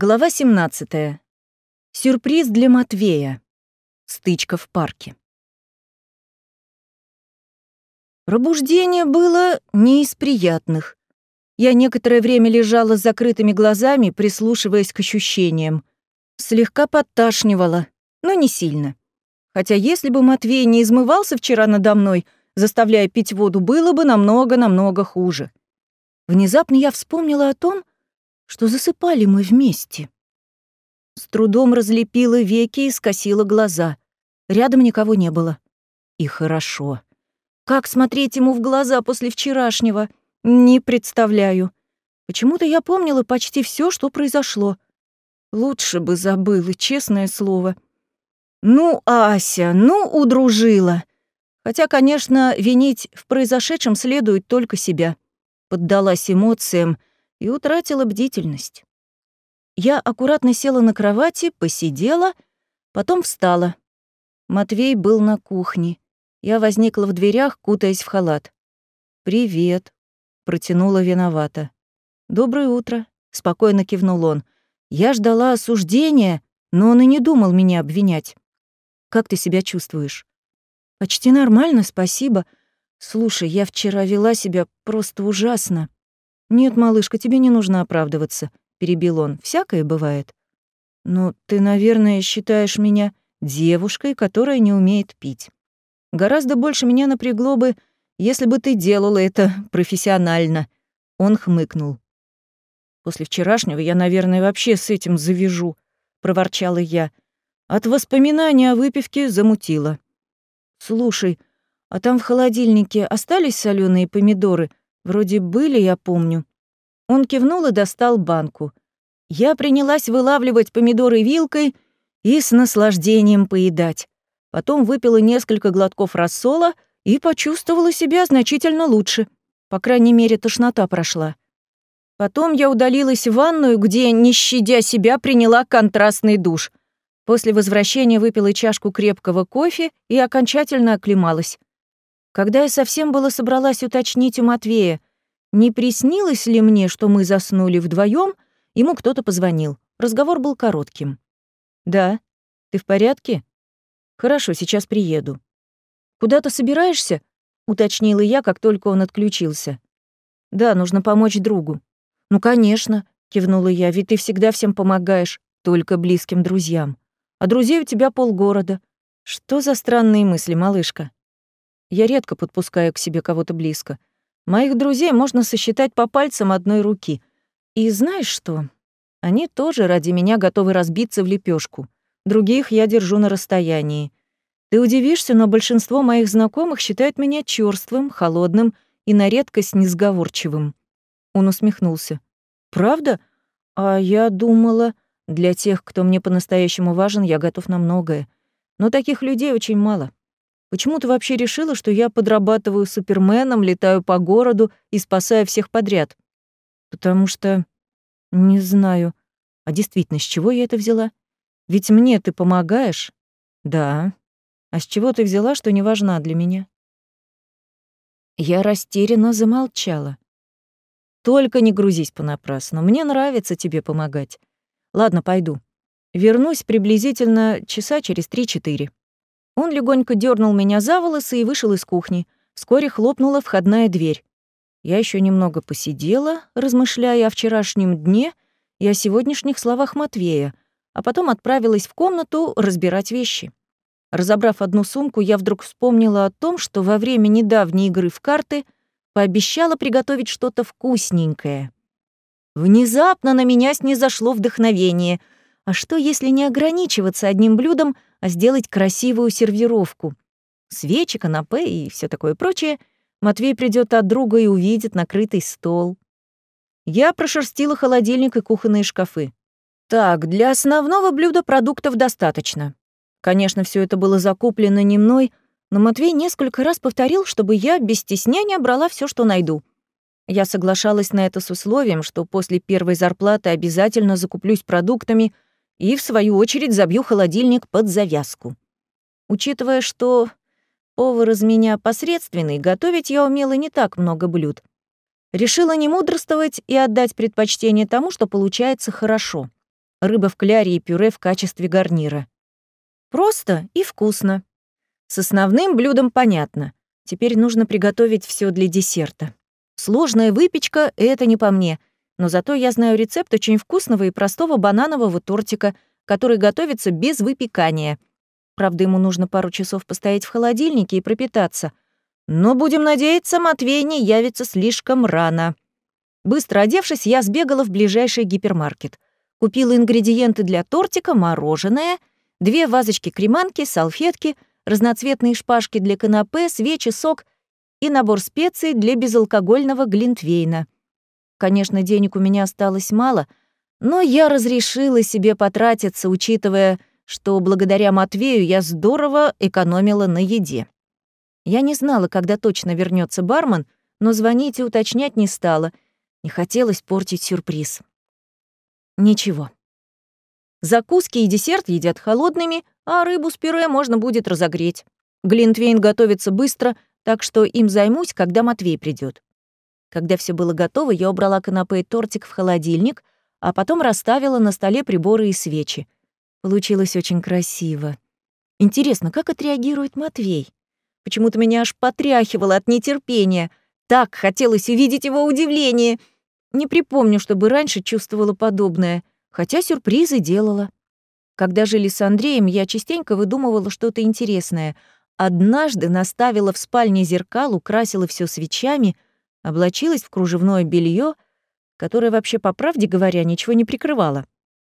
Глава 17. Сюрприз для Матвея. Стычка в парке. Пробуждение было не из приятных. Я некоторое время лежала с закрытыми глазами, прислушиваясь к ощущениям. Слегка подташнивала, но не сильно. Хотя если бы Матвей не измывался вчера надо мной, заставляя пить воду, было бы намного-намного хуже. Внезапно я вспомнила о том, что засыпали мы вместе. С трудом разлепила веки и скосила глаза. Рядом никого не было. И хорошо. Как смотреть ему в глаза после вчерашнего? Не представляю. Почему-то я помнила почти все, что произошло. Лучше бы забыла, честное слово. Ну, Ася, ну, удружила. Хотя, конечно, винить в произошедшем следует только себя. Поддалась эмоциям и утратила бдительность. Я аккуратно села на кровати, посидела, потом встала. Матвей был на кухне. Я возникла в дверях, кутаясь в халат. «Привет», — протянула виновата. «Доброе утро», — спокойно кивнул он. «Я ждала осуждения, но он и не думал меня обвинять. Как ты себя чувствуешь?» «Почти нормально, спасибо. Слушай, я вчера вела себя просто ужасно». «Нет, малышка, тебе не нужно оправдываться», — перебил он. «Всякое бывает». «Ну, ты, наверное, считаешь меня девушкой, которая не умеет пить. Гораздо больше меня напрягло бы, если бы ты делала это профессионально». Он хмыкнул. «После вчерашнего я, наверное, вообще с этим завяжу», — проворчала я. От воспоминания о выпивке замутила. «Слушай, а там в холодильнике остались соленые помидоры? Вроде были, я помню. Он кивнул и достал банку. Я принялась вылавливать помидоры вилкой и с наслаждением поедать. Потом выпила несколько глотков рассола и почувствовала себя значительно лучше. По крайней мере, тошнота прошла. Потом я удалилась в ванную, где, не щадя себя, приняла контрастный душ. После возвращения выпила чашку крепкого кофе и окончательно оклемалась. Когда я совсем было собралась уточнить у Матвея, не приснилось ли мне, что мы заснули вдвоем, ему кто-то позвонил. Разговор был коротким. «Да. Ты в порядке?» «Хорошо, сейчас приеду». «Куда ты собираешься?» — уточнила я, как только он отключился. «Да, нужно помочь другу». «Ну, конечно», — кивнула я, «ведь ты всегда всем помогаешь, только близким друзьям. А друзей у тебя полгорода. Что за странные мысли, малышка?» Я редко подпускаю к себе кого-то близко. Моих друзей можно сосчитать по пальцам одной руки. И знаешь что? Они тоже ради меня готовы разбиться в лепешку. Других я держу на расстоянии. Ты удивишься, но большинство моих знакомых считают меня чёрствым, холодным и на редкость несговорчивым. Он усмехнулся. Правда? А я думала, для тех, кто мне по-настоящему важен, я готов на многое. Но таких людей очень мало. Почему ты вообще решила, что я подрабатываю суперменом, летаю по городу и спасаю всех подряд? Потому что... Не знаю. А действительно, с чего я это взяла? Ведь мне ты помогаешь? Да. А с чего ты взяла, что не важна для меня? Я растерянно замолчала. Только не грузись понапрасну. Мне нравится тебе помогать. Ладно, пойду. Вернусь приблизительно часа через три-четыре. Он легонько дернул меня за волосы и вышел из кухни. Вскоре хлопнула входная дверь. Я еще немного посидела, размышляя о вчерашнем дне и о сегодняшних словах Матвея, а потом отправилась в комнату разбирать вещи. Разобрав одну сумку, я вдруг вспомнила о том, что во время недавней игры в карты пообещала приготовить что-то вкусненькое. Внезапно на меня снизошло вдохновение. А что, если не ограничиваться одним блюдом — а сделать красивую сервировку. Свечи, канапе и все такое прочее. Матвей придет от друга и увидит накрытый стол. Я прошерстила холодильник и кухонные шкафы. Так, для основного блюда продуктов достаточно. Конечно, все это было закуплено не мной, но Матвей несколько раз повторил, чтобы я без стеснения брала все, что найду. Я соглашалась на это с условием, что после первой зарплаты обязательно закуплюсь продуктами — и, в свою очередь, забью холодильник под завязку. Учитывая, что повар из меня посредственный, готовить я умела не так много блюд. Решила не мудрствовать и отдать предпочтение тому, что получается хорошо. рыба в кляре и пюре в качестве гарнира. Просто и вкусно. С основным блюдом понятно. Теперь нужно приготовить все для десерта. Сложная выпечка — это не по мне, но зато я знаю рецепт очень вкусного и простого бананового тортика, который готовится без выпекания. Правда, ему нужно пару часов постоять в холодильнике и пропитаться. Но, будем надеяться, Матвей не явится слишком рано. Быстро одевшись, я сбегала в ближайший гипермаркет. Купила ингредиенты для тортика, мороженое, две вазочки креманки, салфетки — разноцветные шпажки для канапе, свечи, сок и набор специй для безалкогольного глинтвейна. Конечно, денег у меня осталось мало, но я разрешила себе потратиться, учитывая, что благодаря Матвею я здорово экономила на еде. Я не знала, когда точно вернется бармен, но звонить и уточнять не стала. Не хотелось портить сюрприз. Ничего. Закуски и десерт едят холодными, а рыбу с пюре можно будет разогреть. Глинтвейн готовится быстро, так что им займусь, когда Матвей придет. Когда все было готово, я убрала канапе и тортик в холодильник, а потом расставила на столе приборы и свечи. Получилось очень красиво. Интересно, как отреагирует Матвей? Почему-то меня аж потряхивало от нетерпения. Так хотелось увидеть его удивление. Не припомню, чтобы раньше чувствовала подобное, хотя сюрпризы делала. Когда жили с Андреем, я частенько выдумывала что-то интересное. Однажды наставила в спальне зеркал, украсила все свечами, облачилась в кружевное белье, которое вообще, по правде говоря, ничего не прикрывало.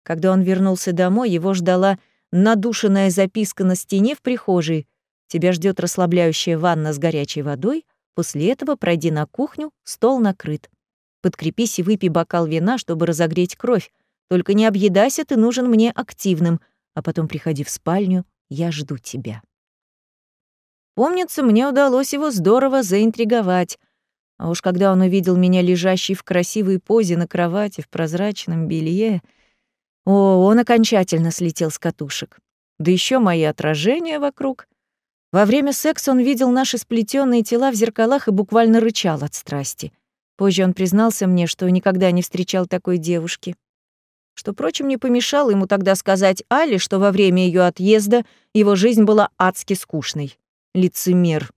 Когда он вернулся домой, его ждала надушенная записка на стене в прихожей. «Тебя ждет расслабляющая ванна с горячей водой. После этого пройди на кухню, стол накрыт. Подкрепись и выпей бокал вина, чтобы разогреть кровь. Только не объедайся, ты нужен мне активным, а потом приходи в спальню, я жду тебя. Помнится, мне удалось его здорово заинтриговать. А уж когда он увидел меня лежащей в красивой позе на кровати в прозрачном белье, о, он окончательно слетел с катушек. Да еще мои отражения вокруг. Во время секса он видел наши сплетенные тела в зеркалах и буквально рычал от страсти. Позже он признался мне, что никогда не встречал такой девушки что, впрочем, не помешало ему тогда сказать Али, что во время ее отъезда его жизнь была адски скучной. Лицемер.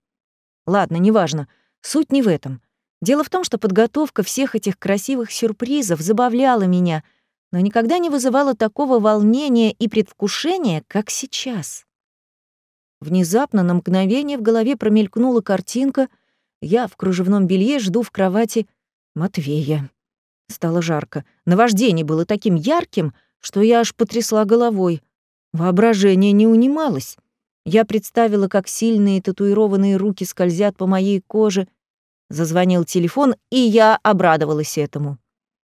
Ладно, неважно. Суть не в этом. Дело в том, что подготовка всех этих красивых сюрпризов забавляла меня, но никогда не вызывала такого волнения и предвкушения, как сейчас. Внезапно на мгновение в голове промелькнула картинка. Я в кружевном белье жду в кровати Матвея. Стало жарко. Наваждение было таким ярким, что я аж потрясла головой. Воображение не унималось. Я представила, как сильные татуированные руки скользят по моей коже. Зазвонил телефон, и я обрадовалась этому.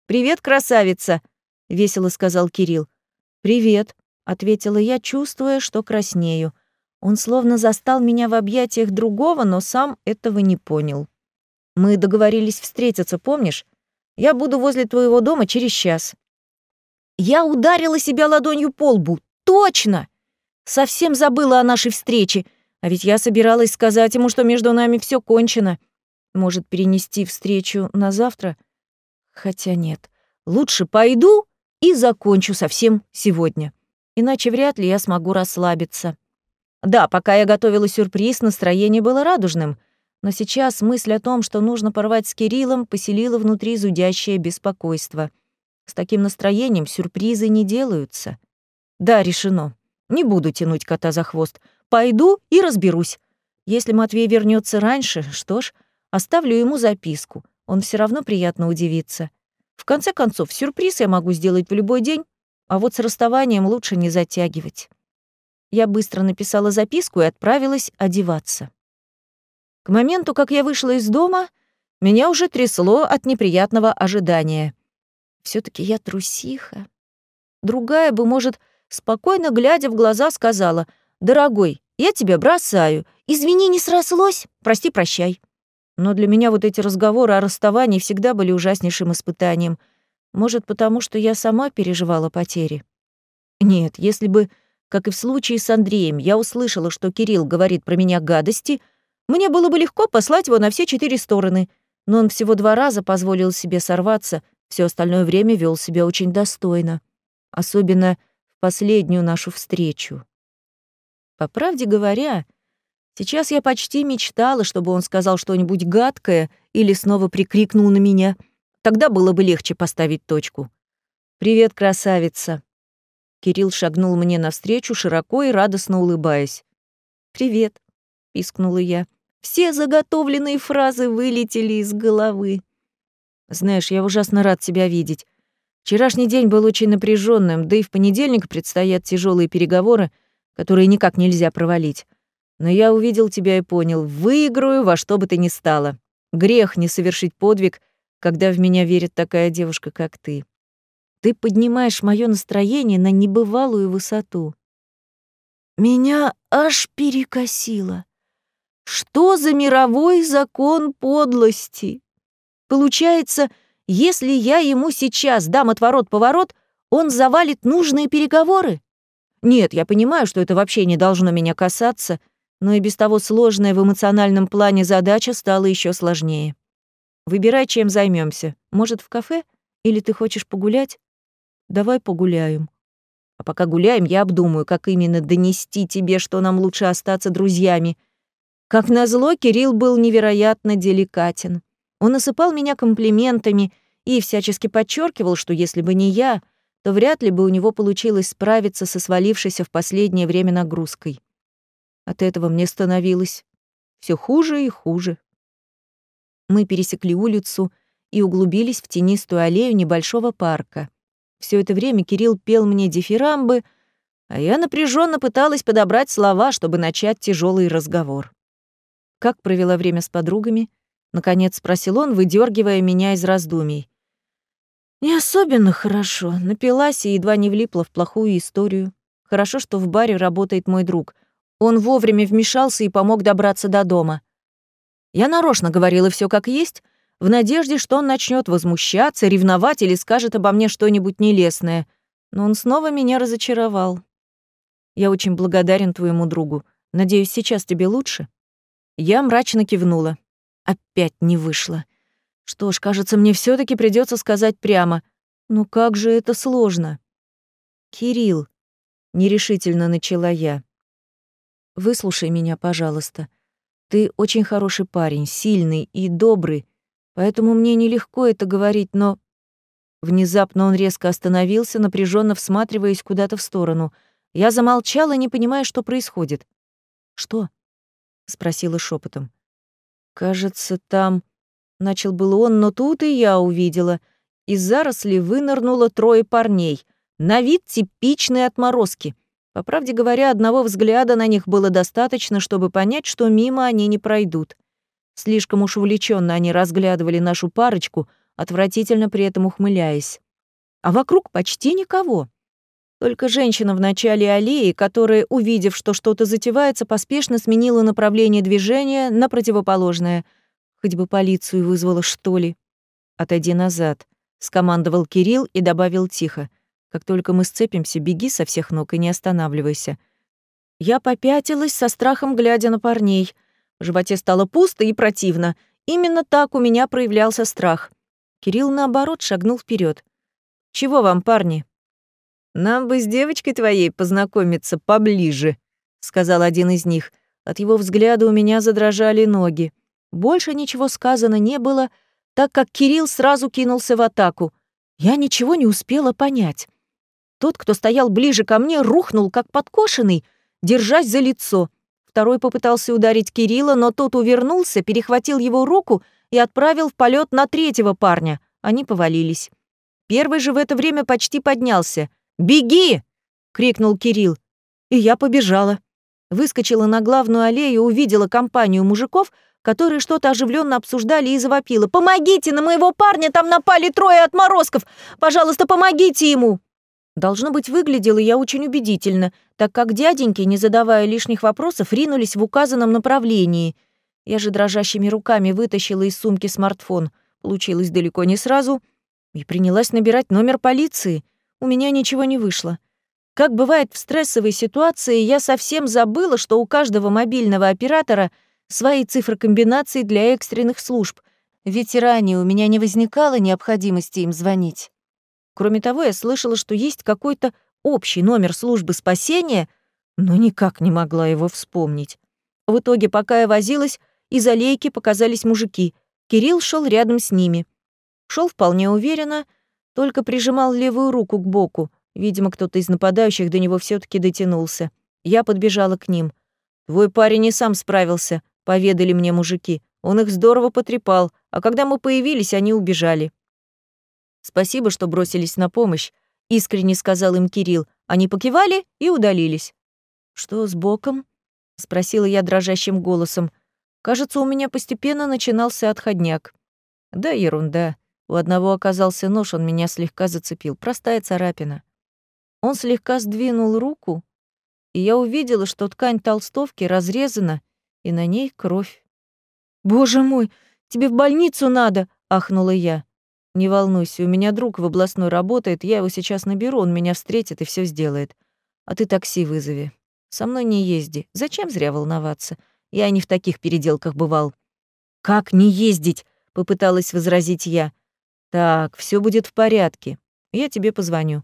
«Привет, красавица!» — весело сказал Кирилл. «Привет», — ответила я, чувствуя, что краснею. Он словно застал меня в объятиях другого, но сам этого не понял. «Мы договорились встретиться, помнишь? Я буду возле твоего дома через час». Я ударила себя ладонью по лбу. Точно! Совсем забыла о нашей встрече. А ведь я собиралась сказать ему, что между нами все кончено. Может, перенести встречу на завтра? Хотя нет. Лучше пойду и закончу совсем сегодня. Иначе вряд ли я смогу расслабиться. Да, пока я готовила сюрприз, настроение было радужным — но сейчас мысль о том, что нужно порвать с Кириллом, поселила внутри зудящее беспокойство. С таким настроением сюрпризы не делаются. Да, решено. Не буду тянуть кота за хвост. Пойду и разберусь. Если Матвей вернется раньше, что ж, оставлю ему записку. Он все равно приятно удивится. В конце концов, сюрприз я могу сделать в любой день, а вот с расставанием лучше не затягивать. Я быстро написала записку и отправилась одеваться. К моменту, как я вышла из дома, меня уже трясло от неприятного ожидания. все таки я трусиха. Другая бы, может, спокойно глядя в глаза, сказала, «Дорогой, я тебя бросаю. Извини, не срослось. Прости, прощай». Но для меня вот эти разговоры о расставании всегда были ужаснейшим испытанием. Может, потому что я сама переживала потери. Нет, если бы, как и в случае с Андреем, я услышала, что Кирилл говорит про меня гадости — мне было бы легко послать его на все четыре стороны, но он всего два раза позволил себе сорваться, все остальное время вел себя очень достойно. Особенно в последнюю нашу встречу. По правде говоря, сейчас я почти мечтала, чтобы он сказал что-нибудь гадкое или снова прикрикнул на меня. Тогда было бы легче поставить точку. «Привет, красавица!» Кирилл шагнул мне навстречу, широко и радостно улыбаясь. «Привет», — пискнула я. Все заготовленные фразы вылетели из головы. «Знаешь, я ужасно рад тебя видеть. Вчерашний день был очень напряженным, да и в понедельник предстоят тяжелые переговоры, которые никак нельзя провалить. Но я увидел тебя и понял, выиграю во что бы ты ни стало. Грех не совершить подвиг, когда в меня верит такая девушка, как ты. Ты поднимаешь мое настроение на небывалую высоту. Меня аж перекосило. Что за мировой закон подлости? Получается, если я ему сейчас дам отворот-поворот, он завалит нужные переговоры? Нет, я понимаю, что это вообще не должно меня касаться, но и без того сложная в эмоциональном плане задача стала еще сложнее. Выбирай, чем займемся. Может, в кафе? Или ты хочешь погулять? Давай погуляем. А пока гуляем, я обдумаю, как именно донести тебе, что нам лучше остаться друзьями — как назло, Кирилл был невероятно деликатен. Он осыпал меня комплиментами и всячески подчеркивал, что если бы не я, то вряд ли бы у него получилось справиться со свалившейся в последнее время нагрузкой. От этого мне становилось все хуже и хуже. Мы пересекли улицу и углубились в тенистую аллею небольшого парка. Все это время Кирилл пел мне дифирамбы, а я напряженно пыталась подобрать слова, чтобы начать тяжелый разговор. Как провела время с подругами? Наконец спросил он, выдергивая меня из раздумий. Не особенно хорошо. Напилась и едва не влипла в плохую историю. Хорошо, что в баре работает мой друг. Он вовремя вмешался и помог добраться до дома. Я нарочно говорила все как есть, в надежде, что он начнет возмущаться, ревновать или скажет обо мне что-нибудь нелестное. Но он снова меня разочаровал. Я очень благодарен твоему другу. Надеюсь, сейчас тебе лучше? Я мрачно кивнула. Опять не вышло. Что ж, кажется, мне все таки придется сказать прямо. Ну как же это сложно. Кирилл, нерешительно начала я. Выслушай меня, пожалуйста. Ты очень хороший парень, сильный и добрый, поэтому мне нелегко это говорить, но... Внезапно он резко остановился, напряженно всматриваясь куда-то в сторону. Я замолчала, не понимая, что происходит. «Что?» спросила шепотом. Кажется, там начал был он, но тут и я увидела. Из заросли вынырнуло трое парней. На вид типичные отморозки. По правде говоря, одного взгляда на них было достаточно, чтобы понять, что мимо они не пройдут. Слишком уж увлеченно они разглядывали нашу парочку, отвратительно при этом ухмыляясь. А вокруг почти никого. Только женщина в начале аллеи, которая, увидев, что что-то затевается, поспешно сменила направление движения на противоположное. Хоть бы полицию вызвала, что ли. «Отойди назад», — скомандовал Кирилл и добавил тихо. «Как только мы сцепимся, беги со всех ног и не останавливайся». Я попятилась, со страхом глядя на парней. В животе стало пусто и противно. Именно так у меня проявлялся страх. Кирилл, наоборот, шагнул вперед. «Чего вам, парни?» «Нам бы с девочкой твоей познакомиться поближе», — сказал один из них. От его взгляда у меня задрожали ноги. Больше ничего сказано не было, так как Кирилл сразу кинулся в атаку. Я ничего не успела понять. Тот, кто стоял ближе ко мне, рухнул, как подкошенный, держась за лицо. Второй попытался ударить Кирилла, но тот увернулся, перехватил его руку и отправил в полет на третьего парня. Они повалились. Первый же в это время почти поднялся — «Беги!» — крикнул Кирилл. И я побежала. Выскочила на главную аллею, увидела компанию мужиков, которые что-то оживленно обсуждали и завопила. «Помогите! На моего парня там напали трое отморозков! Пожалуйста, помогите ему!» Должно быть, выглядела я очень убедительно, так как дяденьки, не задавая лишних вопросов, ринулись в указанном направлении. Я же дрожащими руками вытащила из сумки смартфон. Получилось далеко не сразу. И принялась набирать номер полиции у меня ничего не вышло. Как бывает в стрессовой ситуации, я совсем забыла, что у каждого мобильного оператора свои цифры комбинаций для экстренных служб, ведь ранее у меня не возникало необходимости им звонить. Кроме того, я слышала, что есть какой-то общий номер службы спасения, но никак не могла его вспомнить. В итоге, пока я возилась, из аллейки показались мужики. Кирилл шел рядом с ними. Шел вполне уверенно, только прижимал левую руку к боку. Видимо, кто-то из нападающих до него все таки дотянулся. Я подбежала к ним. «Твой парень и сам справился», — поведали мне мужики. Он их здорово потрепал, а когда мы появились, они убежали. «Спасибо, что бросились на помощь», — искренне сказал им Кирилл. Они покивали и удалились. «Что с боком?» — спросила я дрожащим голосом. Кажется, у меня постепенно начинался отходняк. Да, ерунда. У одного оказался нож, он меня слегка зацепил. Простая царапина. Он слегка сдвинул руку, и я увидела, что ткань толстовки разрезана, и на ней кровь. «Боже мой, тебе в больницу надо!» — ахнула я. «Не волнуйся, у меня друг в областной работает, я его сейчас наберу, он меня встретит и все сделает. А ты такси вызови. Со мной не езди. Зачем зря волноваться? Я не в таких переделках бывал». «Как не ездить?» — попыталась возразить я. «Так, все будет в порядке. Я тебе позвоню.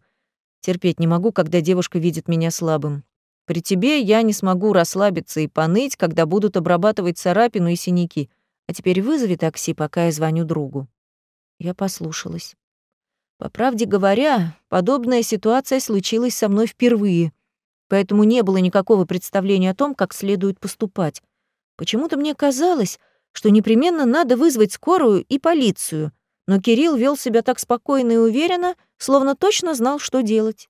Терпеть не могу, когда девушка видит меня слабым. При тебе я не смогу расслабиться и поныть, когда будут обрабатывать царапину и синяки. А теперь вызови такси, пока я звоню другу». Я послушалась. По правде говоря, подобная ситуация случилась со мной впервые, поэтому не было никакого представления о том, как следует поступать. Почему-то мне казалось, что непременно надо вызвать скорую и полицию, но Кирилл вел себя так спокойно и уверенно, словно точно знал, что делать.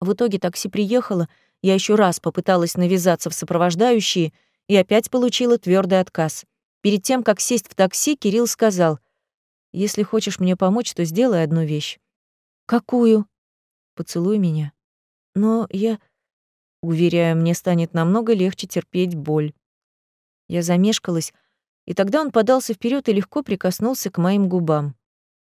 В итоге такси приехало, я еще раз попыталась навязаться в сопровождающие и опять получила твердый отказ. Перед тем, как сесть в такси, Кирилл сказал, «Если хочешь мне помочь, то сделай одну вещь». «Какую?» «Поцелуй меня». «Но я...» Уверяю, мне станет намного легче терпеть боль. Я замешкалась, и тогда он подался вперед и легко прикоснулся к моим губам.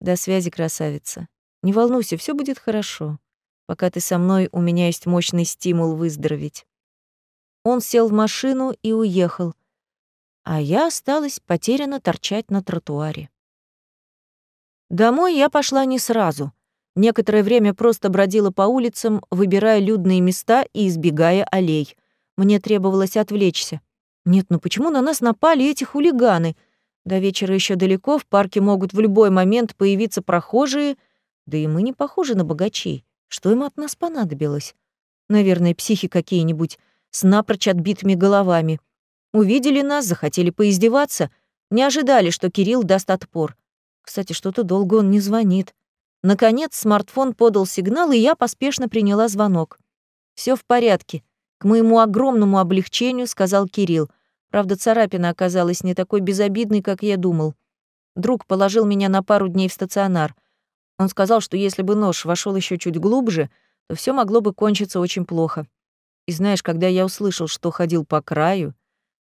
«До связи, красавица. Не волнуйся, все будет хорошо. Пока ты со мной, у меня есть мощный стимул выздороветь. Он сел в машину и уехал, а я осталась потеряно торчать на тротуаре. Домой я пошла не сразу. Некоторое время просто бродила по улицам, выбирая людные места и избегая аллей. Мне требовалось отвлечься. Нет, ну почему на нас напали эти хулиганы? До вечера еще далеко, в парке могут в любой момент появиться прохожие, да и мы не похожи на богачей. Что им от нас понадобилось? Наверное, психи какие-нибудь с напрочь отбитыми головами. Увидели нас, захотели поиздеваться, не ожидали, что Кирилл даст отпор. Кстати, что-то долго он не звонит. Наконец смартфон подал сигнал, и я поспешно приняла звонок. Все в порядке. К моему огромному облегчению сказал Кирилл. Правда, царапина оказалась не такой безобидной, как я думал. Друг положил меня на пару дней в стационар — он сказал, что если бы нож вошел еще чуть глубже, то все могло бы кончиться очень плохо. И знаешь, когда я услышал, что ходил по краю,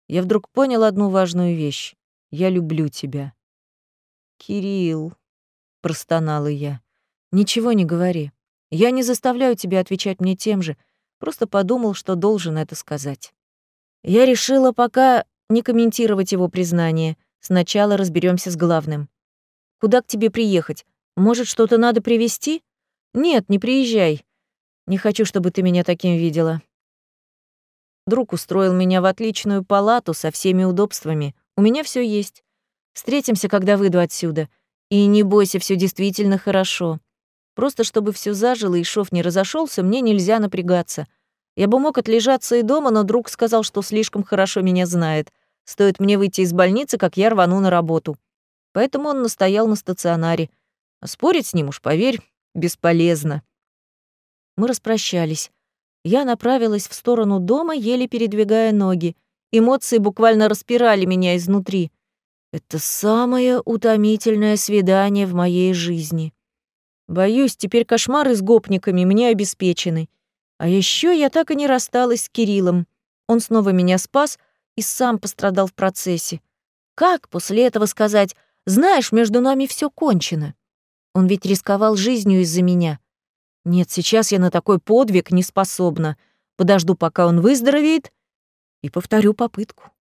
я вдруг понял одну важную вещь. Я люблю тебя. Кирилл, простонала я. Ничего не говори. Я не заставляю тебя отвечать мне тем же, просто подумал, что должен это сказать. Я решила пока не комментировать его признание. Сначала разберемся с главным. Куда к тебе приехать? Может, что-то надо привезти? Нет, не приезжай. Не хочу, чтобы ты меня таким видела. Друг устроил меня в отличную палату со всеми удобствами. У меня все есть. Встретимся, когда выйду отсюда. И не бойся, все действительно хорошо. Просто чтобы все зажило и шов не разошелся, мне нельзя напрягаться. Я бы мог отлежаться и дома, но друг сказал, что слишком хорошо меня знает. Стоит мне выйти из больницы, как я рвану на работу. Поэтому он настоял на стационаре — а спорить с ним уж, поверь, бесполезно. Мы распрощались. Я направилась в сторону дома, еле передвигая ноги. Эмоции буквально распирали меня изнутри. Это самое утомительное свидание в моей жизни. Боюсь, теперь кошмары с гопниками мне обеспечены. А еще я так и не рассталась с Кириллом. Он снова меня спас и сам пострадал в процессе. Как после этого сказать, знаешь, между нами все кончено? Он ведь рисковал жизнью из-за меня. Нет, сейчас я на такой подвиг не способна. Подожду, пока он выздоровеет, и повторю попытку.